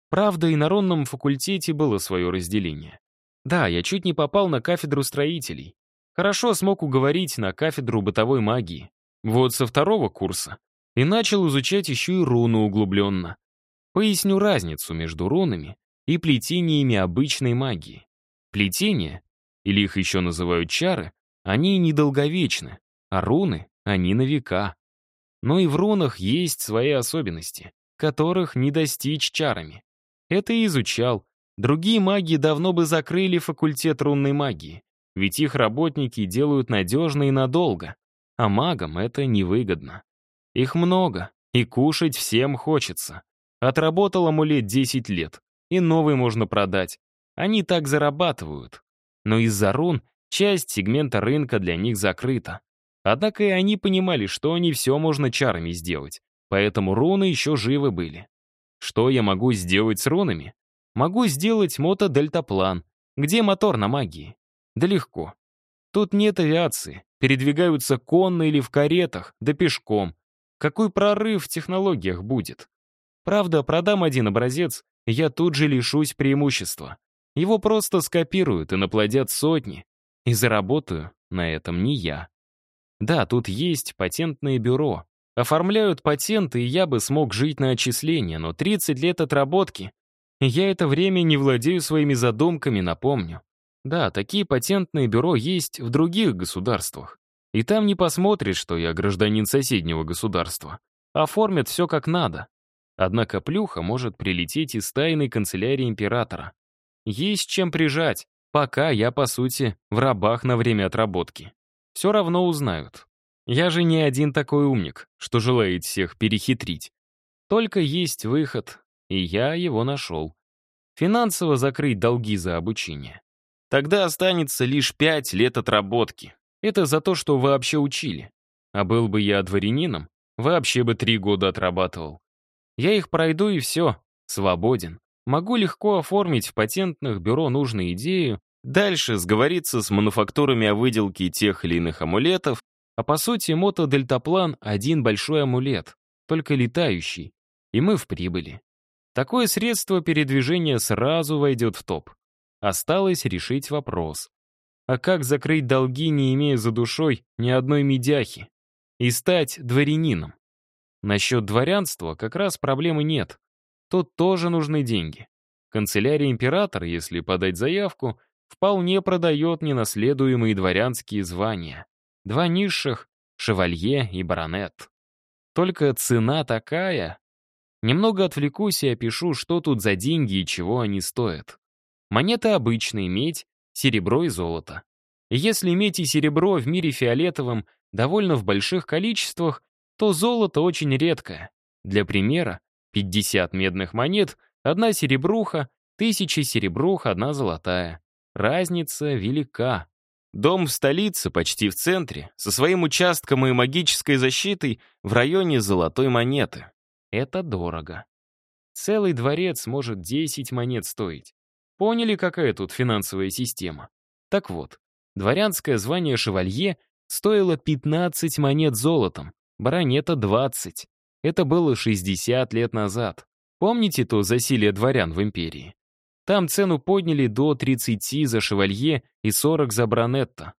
Правда, и на ронном факультете было свое разделение. Да, я чуть не попал на кафедру строителей. Хорошо смог уговорить на кафедру бытовой магии. Вот со второго курса. И начал изучать еще и руну углубленно. Поясню разницу между рунами и плетениями обычной магии. Плетения, или их еще называют чары, они недолговечны, а руны, они на века. Но и в рунах есть свои особенности, которых не достичь чарами. Это и изучал. Другие маги давно бы закрыли факультет рунной магии, ведь их работники делают надежно и надолго, а магам это невыгодно. Их много, и кушать всем хочется. Отработал амулет 10 лет, и новый можно продать. Они так зарабатывают. Но из-за рун часть сегмента рынка для них закрыта. Однако и они понимали, что не все можно чарами сделать, поэтому руны еще живы были. Что я могу сделать с рунами? Могу сделать мото-дельтаплан. Где мотор на магии? Да легко. Тут нет авиации, передвигаются конно или в каретах, да пешком. Какой прорыв в технологиях будет? Правда, продам один образец, я тут же лишусь преимущества. Его просто скопируют и наплодят сотни. И заработаю на этом не я. Да, тут есть патентное бюро. Оформляют патенты, и я бы смог жить на отчисления, но 30 лет отработки. я это время не владею своими задумками, напомню. Да, такие патентные бюро есть в других государствах. И там не посмотришь, что я гражданин соседнего государства. Оформят все как надо. Однако плюха может прилететь из тайной канцелярии императора. Есть чем прижать, пока я, по сути, в рабах на время отработки. Все равно узнают. Я же не один такой умник, что желает всех перехитрить. Только есть выход, и я его нашел. Финансово закрыть долги за обучение. Тогда останется лишь пять лет отработки. Это за то, что вообще учили. А был бы я дворянином, вообще бы три года отрабатывал. Я их пройду и все, свободен. Могу легко оформить в патентных бюро нужную идею, дальше сговориться с мануфактурами о выделке тех или иных амулетов, а по сути мото-дельтаплан — один большой амулет, только летающий, и мы в прибыли. Такое средство передвижения сразу войдет в топ. Осталось решить вопрос. А как закрыть долги, не имея за душой ни одной медяхи? И стать дворянином? Насчет дворянства как раз проблемы нет. Тут тоже нужны деньги. Канцелярия императора, если подать заявку, вполне продает ненаследуемые дворянские звания. Два низших — шевалье и баронет. Только цена такая. Немного отвлекусь и опишу, что тут за деньги и чего они стоят. Монеты обычные, медь, серебро и золото. если медь и серебро в мире фиолетовом довольно в больших количествах, то золото очень редкое. Для примера, 50 медных монет, одна серебруха, тысячи серебрух, одна золотая. Разница велика. Дом в столице, почти в центре, со своим участком и магической защитой в районе золотой монеты. Это дорого. Целый дворец может 10 монет стоить. Поняли, какая тут финансовая система? Так вот, дворянское звание шевалье стоило 15 монет золотом, баронета — 20. Это было 60 лет назад. Помните то засилие дворян в империи? Там цену подняли до 30 за шевалье и 40 за баронетта.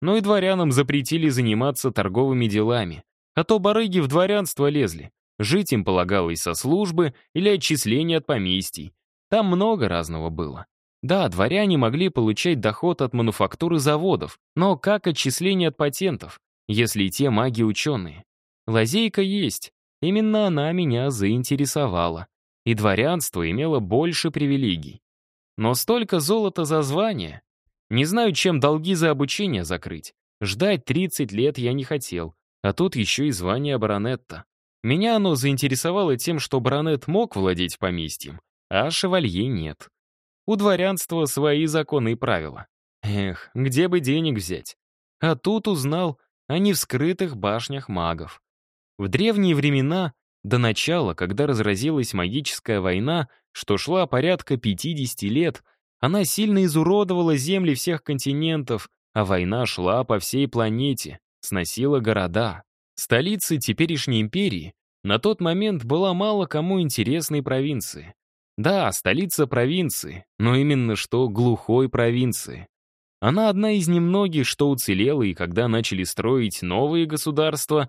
Но и дворянам запретили заниматься торговыми делами, а то барыги в дворянство лезли. Жить им полагалось со службы или отчисления от поместий, там много разного было. Да, дворяне могли получать доход от мануфактуры заводов, но как отчисление от патентов, если и те маги-ученые? Лазейка есть. Именно она меня заинтересовала. И дворянство имело больше привилегий. Но столько золота за звание. Не знаю, чем долги за обучение закрыть. Ждать 30 лет я не хотел. А тут еще и звание баронетта. Меня оно заинтересовало тем, что баронет мог владеть поместьем, а шевалье нет. У дворянства свои законы и правила. Эх, где бы денег взять? А тут узнал о невскрытых башнях магов. В древние времена, до начала, когда разразилась магическая война, что шла порядка 50 лет, она сильно изуродовала земли всех континентов, а война шла по всей планете, сносила города. Столицей теперешней империи на тот момент была мало кому интересной провинции. Да, столица провинции, но именно что глухой провинции. Она одна из немногих, что уцелела, и когда начали строить новые государства,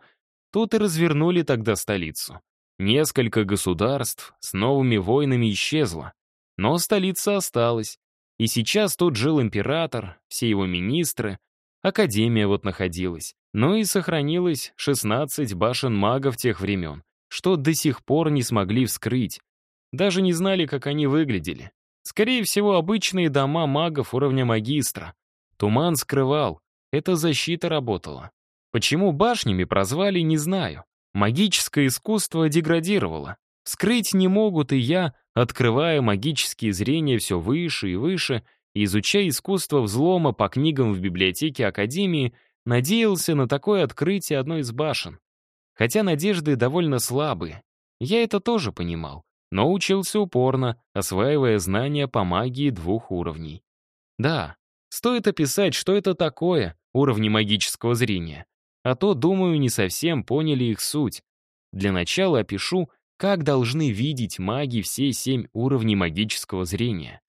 тут и развернули тогда столицу. Несколько государств с новыми войнами исчезло, но столица осталась. И сейчас тут жил император, все его министры, академия вот находилась. Ну и сохранилось 16 башен магов тех времен, что до сих пор не смогли вскрыть. Даже не знали, как они выглядели. Скорее всего, обычные дома магов уровня магистра. Туман скрывал, эта защита работала. Почему башнями прозвали, не знаю. Магическое искусство деградировало. Вскрыть не могут и я, открывая магические зрения все выше и выше, и изучая искусство взлома по книгам в библиотеке Академии, Надеялся на такое открытие одной из башен. Хотя надежды довольно слабые. Я это тоже понимал, но учился упорно, осваивая знания по магии двух уровней. Да, стоит описать, что это такое, уровни магического зрения. А то, думаю, не совсем поняли их суть. Для начала опишу, как должны видеть маги все семь уровней магического зрения.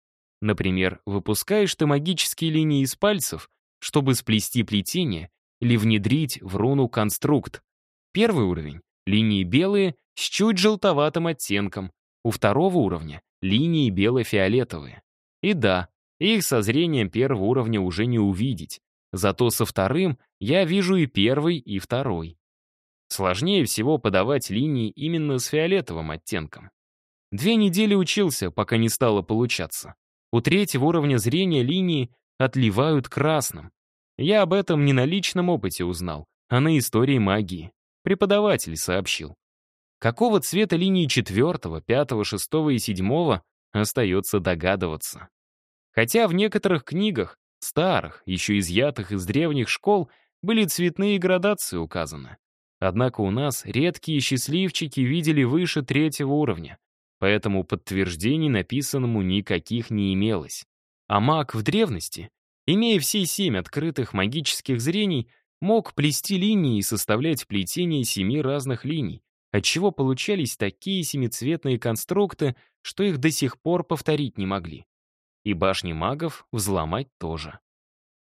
Например, выпускаешь ты магические линии из пальцев, чтобы сплести плетение или внедрить в руну конструкт. Первый уровень — линии белые с чуть желтоватым оттенком. У второго уровня — линии бело-фиолетовые. И да, их со зрением первого уровня уже не увидеть. Зато со вторым я вижу и первый, и второй. Сложнее всего подавать линии именно с фиолетовым оттенком. Две недели учился, пока не стало получаться. У третьего уровня зрения линии отливают красным. Я об этом не на личном опыте узнал, а на истории магии. Преподаватель сообщил. Какого цвета линии четвертого, пятого, шестого и седьмого остается догадываться. Хотя в некоторых книгах, старых, еще изъятых из древних школ, были цветные градации указаны. Однако у нас редкие счастливчики видели выше третьего уровня, поэтому подтверждений написанному никаких не имелось. А маг в древности, имея все семь открытых магических зрений, мог плести линии и составлять плетение семи разных линий, отчего получались такие семицветные конструкты, что их до сих пор повторить не могли. И башни магов взломать тоже.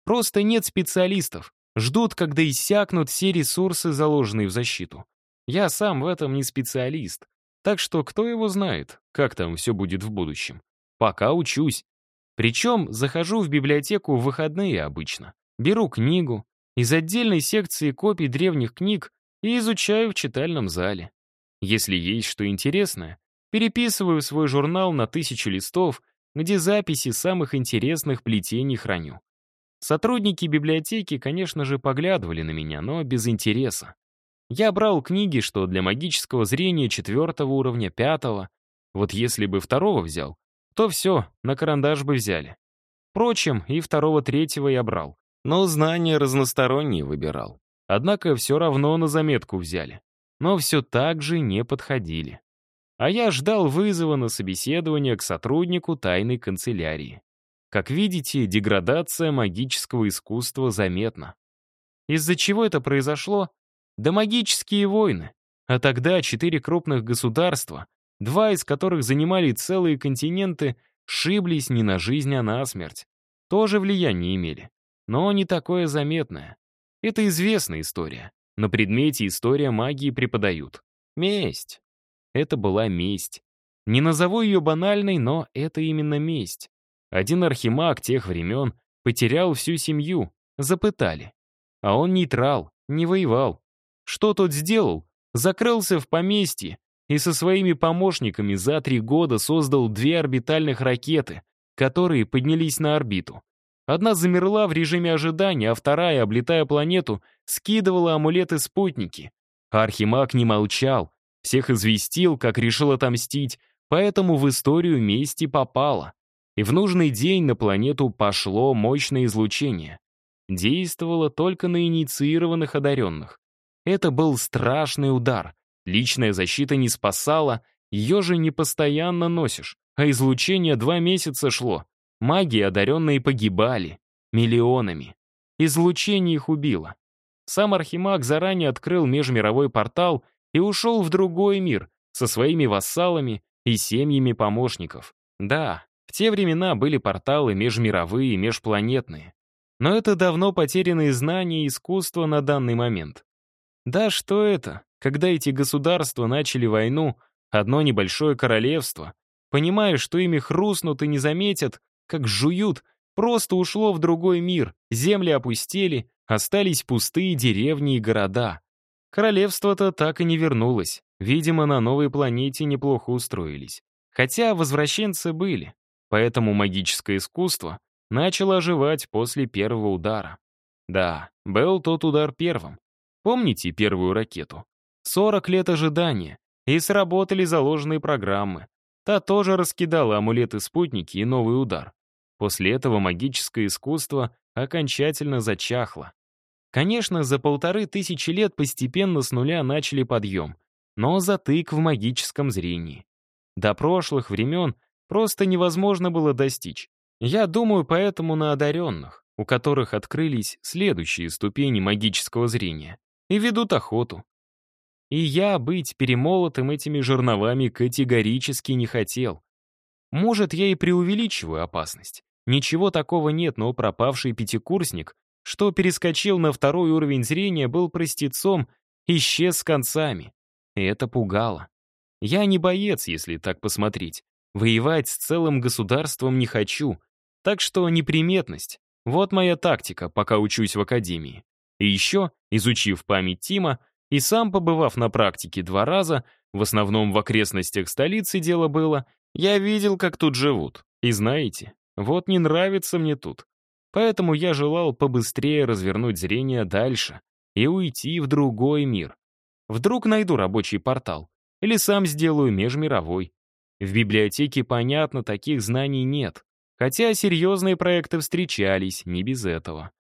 Просто нет специалистов, ждут, когда иссякнут все ресурсы, заложенные в защиту. Я сам в этом не специалист, так что кто его знает, как там все будет в будущем. Пока учусь, причем захожу в библиотеку в выходные обычно, беру книгу, из отдельной секции копий древних книг и изучаю в читальном зале. Если есть что интересное, переписываю свой журнал на тысячу листов, где записи самых интересных плетений храню. Сотрудники библиотеки, конечно же, поглядывали на меня, но без интереса. Я брал книги, что для магического зрения четвертого уровня, пятого. Вот если бы второго взял, то все, на карандаш бы взяли. Впрочем, и второго-третьего я брал. Но знания разносторонние выбирал. Однако все равно на заметку взяли. Но все так же не подходили. А я ждал вызова на собеседование к сотруднику тайной канцелярии. Как видите, деградация магического искусства заметна. Из-за чего это произошло? Да магические войны. А тогда четыре крупных государства два из которых занимали целые континенты, шиблись не на жизнь, а на смерть. Тоже влияние имели, но не такое заметное. Это известная история. На предмете история магии преподают. Месть. Это была месть. Не назову ее банальной, но это именно месть. Один архимаг тех времен потерял всю семью, запытали. А он нейтрал, не воевал. Что тот сделал? Закрылся в поместье и со своими помощниками за три года создал две орбитальных ракеты, которые поднялись на орбиту. Одна замерла в режиме ожидания, а вторая, облетая планету, скидывала амулеты-спутники. Архимаг не молчал, всех известил, как решил отомстить, поэтому в историю мести попало. И в нужный день на планету пошло мощное излучение. Действовало только на инициированных одаренных. Это был страшный удар. Личная защита не спасала, ее же не постоянно носишь, а излучение два месяца шло. Маги одаренные погибали. Миллионами. Излучение их убило. Сам Архимаг заранее открыл межмировой портал и ушел в другой мир со своими вассалами и семьями помощников. Да, в те времена были порталы межмировые и межпланетные. Но это давно потерянные знания и искусство на данный момент. Да что это, когда эти государства начали войну, одно небольшое королевство, понимая, что ими хрустнут и не заметят, как жуют, просто ушло в другой мир, земли опустели, остались пустые деревни и города. Королевство-то так и не вернулось. Видимо, на новой планете неплохо устроились. Хотя возвращенцы были, поэтому магическое искусство начало оживать после первого удара. Да, был тот удар первым. Помните первую ракету? 40 лет ожидания, и сработали заложенные программы. Та тоже раскидала амулеты-спутники и новый удар. После этого магическое искусство окончательно зачахло. Конечно, за полторы тысячи лет постепенно с нуля начали подъем, но затык в магическом зрении. До прошлых времен просто невозможно было достичь. Я думаю поэтому на одаренных, у которых открылись следующие ступени магического зрения, и ведут охоту. И я быть перемолотым этими жерновами категорически не хотел. Может, я и преувеличиваю опасность. Ничего такого нет, но пропавший пятикурсник что перескочил на второй уровень зрения, был простецом, исчез с концами. И это пугало. Я не боец, если так посмотреть. Воевать с целым государством не хочу. Так что неприметность. Вот моя тактика, пока учусь в академии. И еще, изучив память Тима и сам побывав на практике два раза, в основном в окрестностях столицы дело было, я видел, как тут живут. И знаете, вот не нравится мне тут. Поэтому я желал побыстрее развернуть зрение дальше и уйти в другой мир. Вдруг найду рабочий портал. Или сам сделаю межмировой. В библиотеке, понятно, таких знаний нет. Хотя серьезные проекты встречались, не без этого.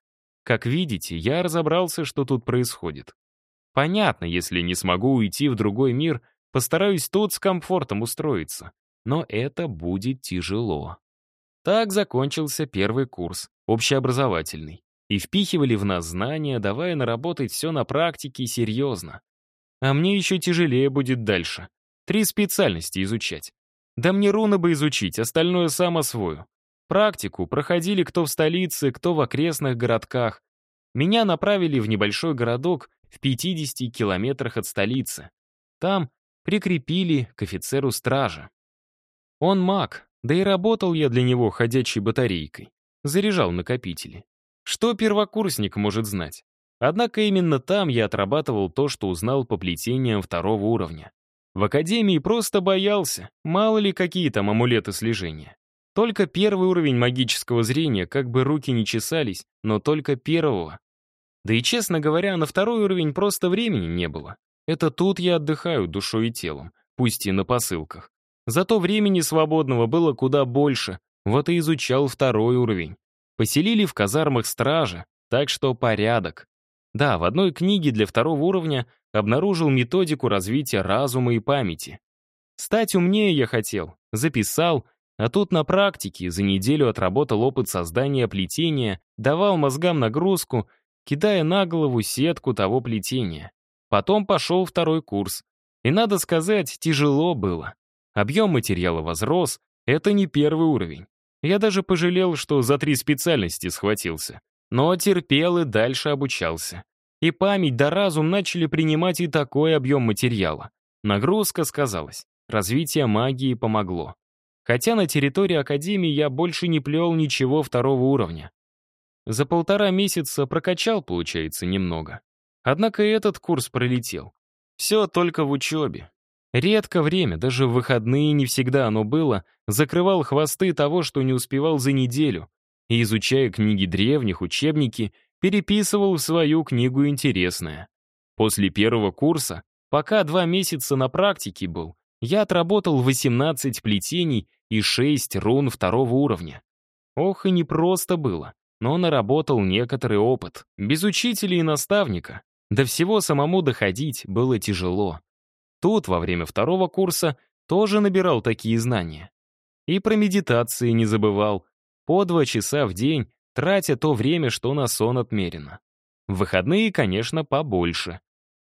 Как видите, я разобрался, что тут происходит. Понятно, если не смогу уйти в другой мир, постараюсь тут с комфортом устроиться. Но это будет тяжело. Так закончился первый курс, общеобразовательный. И впихивали в нас знания, давая наработать все на практике и серьезно. А мне еще тяжелее будет дальше. Три специальности изучать. Да мне руны бы изучить, остальное сам освою. Практику проходили кто в столице, кто в окрестных городках. Меня направили в небольшой городок в 50 километрах от столицы. Там прикрепили к офицеру стражи. Он маг, да и работал я для него ходячей батарейкой. Заряжал накопители. Что первокурсник может знать? Однако именно там я отрабатывал то, что узнал по плетениям второго уровня. В академии просто боялся, мало ли какие там амулеты слежения. Только первый уровень магического зрения, как бы руки не чесались, но только первого. Да и, честно говоря, на второй уровень просто времени не было. Это тут я отдыхаю душой и телом, пусть и на посылках. Зато времени свободного было куда больше, вот и изучал второй уровень. Поселили в казармах стражи, так что порядок. Да, в одной книге для второго уровня обнаружил методику развития разума и памяти. Стать умнее я хотел, записал, а тут на практике за неделю отработал опыт создания плетения, давал мозгам нагрузку, кидая на голову сетку того плетения. Потом пошел второй курс. И, надо сказать, тяжело было. Объем материала возрос, это не первый уровень. Я даже пожалел, что за три специальности схватился. Но терпел и дальше обучался. И память да разум начали принимать и такой объем материала. Нагрузка сказалась. Развитие магии помогло. Хотя на территории Академии я больше не плел ничего второго уровня. За полтора месяца прокачал, получается, немного. Однако и этот курс пролетел. Все только в учебе. Редко время, даже в выходные не всегда оно было, закрывал хвосты того, что не успевал за неделю, и, изучая книги древних, учебники, переписывал в свою книгу интересное. После первого курса, пока два месяца на практике был, я отработал 18 плетений и 6 рун второго уровня. Ох, и непросто было, но наработал некоторый опыт. Без учителя и наставника. До всего самому доходить было тяжело. Тут, во время второго курса, тоже набирал такие знания. И про медитации не забывал. По два часа в день, тратя то время, что на сон отмерено. В выходные, конечно, побольше.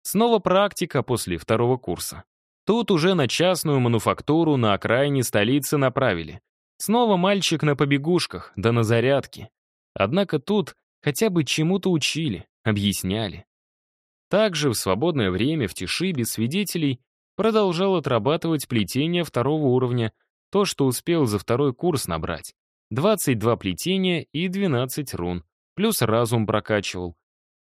Снова практика после второго курса. Тут уже на частную мануфактуру на окраине столицы направили. Снова мальчик на побегушках, да на зарядке. Однако тут хотя бы чему-то учили, объясняли. Также в свободное время в тиши без свидетелей продолжал отрабатывать плетение второго уровня, то, что успел за второй курс набрать. 22 плетения и 12 рун, плюс разум прокачивал.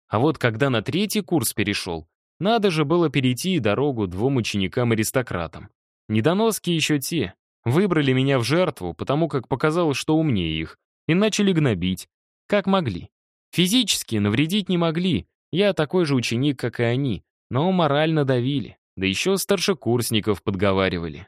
А вот когда на третий курс перешел, надо же было перейти дорогу двум ученикам-аристократам. Недоноски еще те. Выбрали меня в жертву, потому как показалось, что умнее их, и начали гнобить. Как могли. Физически навредить не могли, я такой же ученик, как и они, но морально давили, да еще старшекурсников подговаривали.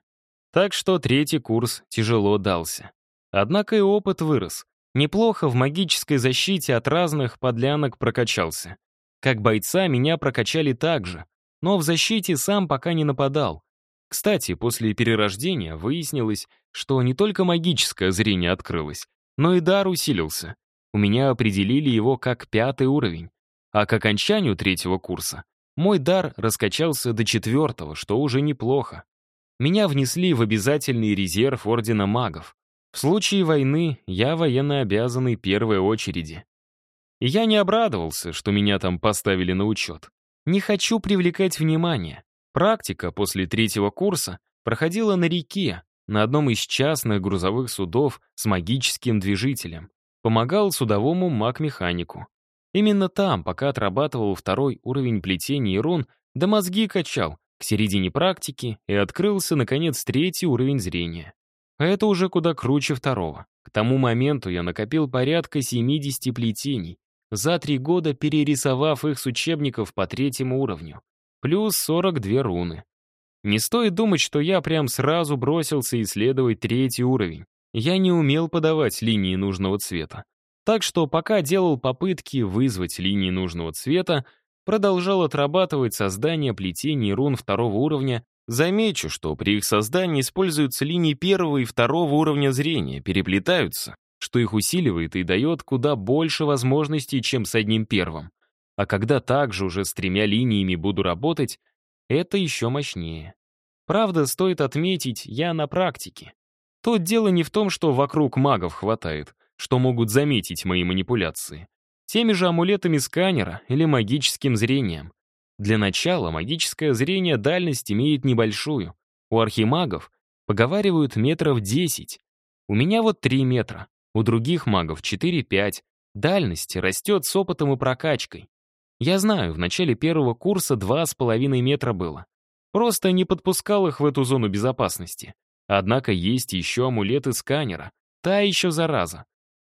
Так что третий курс тяжело дался. Однако и опыт вырос. Неплохо в магической защите от разных подлянок прокачался. Как бойца меня прокачали так же, но в защите сам пока не нападал. Кстати, после перерождения выяснилось, что не только магическое зрение открылось, но и дар усилился. У меня определили его как пятый уровень. А к окончанию третьего курса мой дар раскачался до четвертого, что уже неплохо. Меня внесли в обязательный резерв Ордена Магов. В случае войны я военно обязанный первой очереди. И я не обрадовался, что меня там поставили на учет. Не хочу привлекать внимание. Практика после третьего курса проходила на реке, на одном из частных грузовых судов с магическим движителем. Помогал судовому маг-механику. Именно там, пока отрабатывал второй уровень плетения и рун, до мозги качал, к середине практики, и открылся, наконец, третий уровень зрения. А это уже куда круче второго. К тому моменту я накопил порядка 70 плетений, за три года перерисовав их с учебников по третьему уровню. Плюс 42 руны. Не стоит думать, что я прям сразу бросился исследовать третий уровень. Я не умел подавать линии нужного цвета. Так что пока делал попытки вызвать линии нужного цвета, продолжал отрабатывать создание плетений рун второго уровня, замечу, что при их создании используются линии первого и второго уровня зрения, переплетаются, что их усиливает и дает куда больше возможностей, чем с одним первым. А когда также уже с тремя линиями буду работать, это еще мощнее. Правда, стоит отметить, я на практике. Тут дело не в том, что вокруг магов хватает, что могут заметить мои манипуляции. Теми же амулетами сканера или магическим зрением. Для начала магическое зрение дальность имеет небольшую. У архимагов поговаривают метров 10. У меня вот 3 метра. У других магов 4-5. Дальность растет с опытом и прокачкой. Я знаю, в начале первого курса 2,5 метра было. Просто не подпускал их в эту зону безопасности. Однако есть еще амулеты сканера. Та еще зараза.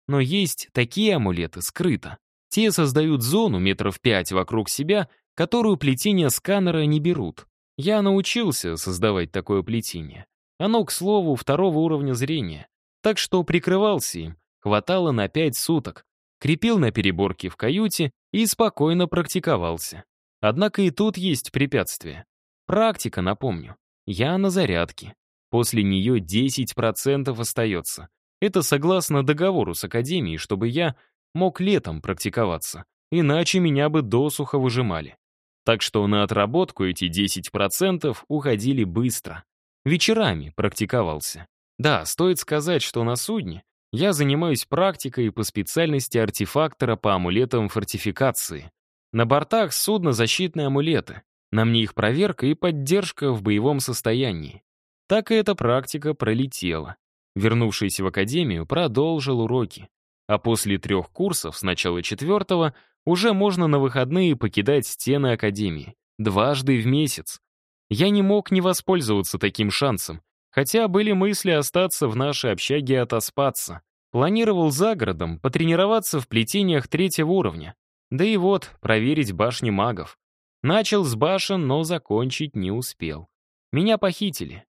Но есть такие амулеты скрыто. Те создают зону метров 5 вокруг себя, которую плетения сканера не берут. Я научился создавать такое плетение. Оно, к слову, второго уровня зрения так что прикрывался им, хватало на пять суток, крепил на переборке в каюте и спокойно практиковался. Однако и тут есть препятствие. Практика, напомню. Я на зарядке. После нее 10% остается. Это согласно договору с Академией, чтобы я мог летом практиковаться. Иначе меня бы досуха выжимали. Так что на отработку эти 10% уходили быстро. Вечерами практиковался. Да, стоит сказать, что на судне я занимаюсь практикой по специальности артефактора по амулетам фортификации. На бортах судна защитные амулеты. На мне их проверка и поддержка в боевом состоянии. Так и эта практика пролетела. Вернувшись в академию, продолжил уроки. А после трех курсов, с начала четвертого, уже можно на выходные покидать стены академии. Дважды в месяц. Я не мог не воспользоваться таким шансом, хотя были мысли остаться в нашей общаге и отоспаться. Планировал за городом потренироваться в плетениях третьего уровня. Да и вот, проверить башни магов. Начал с башен, но закончить не успел. Меня похитили.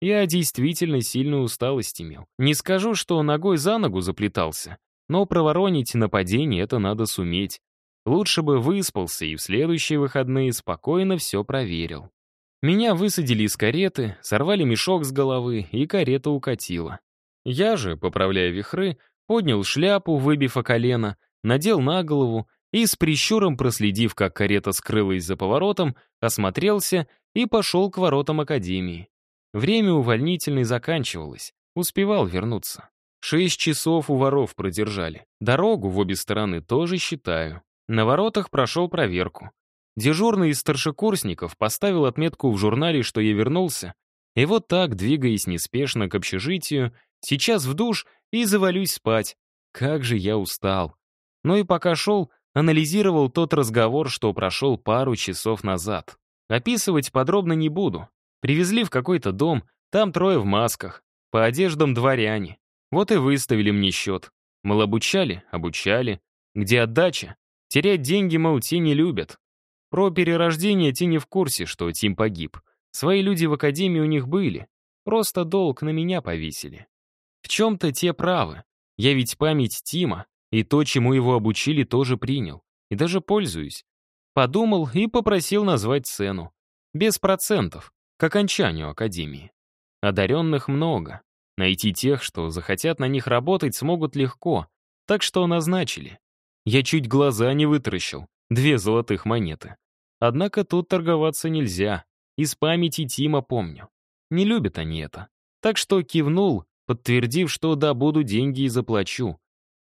Я действительно сильную усталость имел. Не скажу, что ногой за ногу заплетался, но проворонить нападение это надо суметь. Лучше бы выспался и в следующие выходные спокойно все проверил. Меня высадили из кареты, сорвали мешок с головы, и карета укатила. Я же, поправляя вихры, поднял шляпу, выбив о колено, надел на голову и, с прищуром проследив, как карета скрылась за поворотом, осмотрелся и пошел к воротам академии. Время увольнительной заканчивалось, успевал вернуться. Шесть часов у воров продержали. Дорогу в обе стороны тоже считаю. На воротах прошел проверку. Дежурный из старшекурсников поставил отметку в журнале, что я вернулся, и вот так, двигаясь неспешно к общежитию, сейчас в душ и завалюсь спать. Как же я устал. Но и пока шел, анализировал тот разговор, что прошел пару часов назад. Описывать подробно не буду. Привезли в какой-то дом, там трое в масках, по одеждам дворяне. Вот и выставили мне счет. Мол, обучали? Обучали. Где отдача? Терять деньги, мол, те не любят. Про перерождение те не в курсе, что Тим погиб. Свои люди в академии у них были. Просто долг на меня повесили. В чем-то те правы. Я ведь память Тима, и то, чему его обучили, тоже принял. И даже пользуюсь. Подумал и попросил назвать цену. Без процентов, к окончанию академии. Одаренных много. Найти тех, что захотят на них работать, смогут легко. Так что назначили. Я чуть глаза не вытаращил. Две золотых монеты. Однако тут торговаться нельзя. Из памяти Тима помню. Не любят они это. Так что кивнул, подтвердив, что да, буду деньги и заплачу.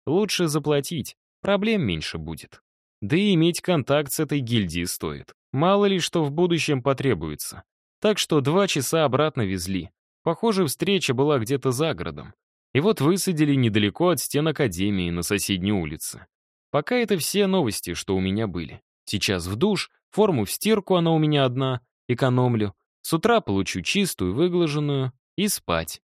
Лучше заплатить, проблем меньше будет. Да и иметь контакт с этой гильдией стоит. Мало ли что в будущем потребуется. Так что два часа обратно везли. Похоже, встреча была где-то за городом. И вот высадили недалеко от стен Академии на соседней улице. Пока это все новости, что у меня были. Сейчас в душ, форму в стирку она у меня одна, экономлю. С утра получу чистую, выглаженную и спать.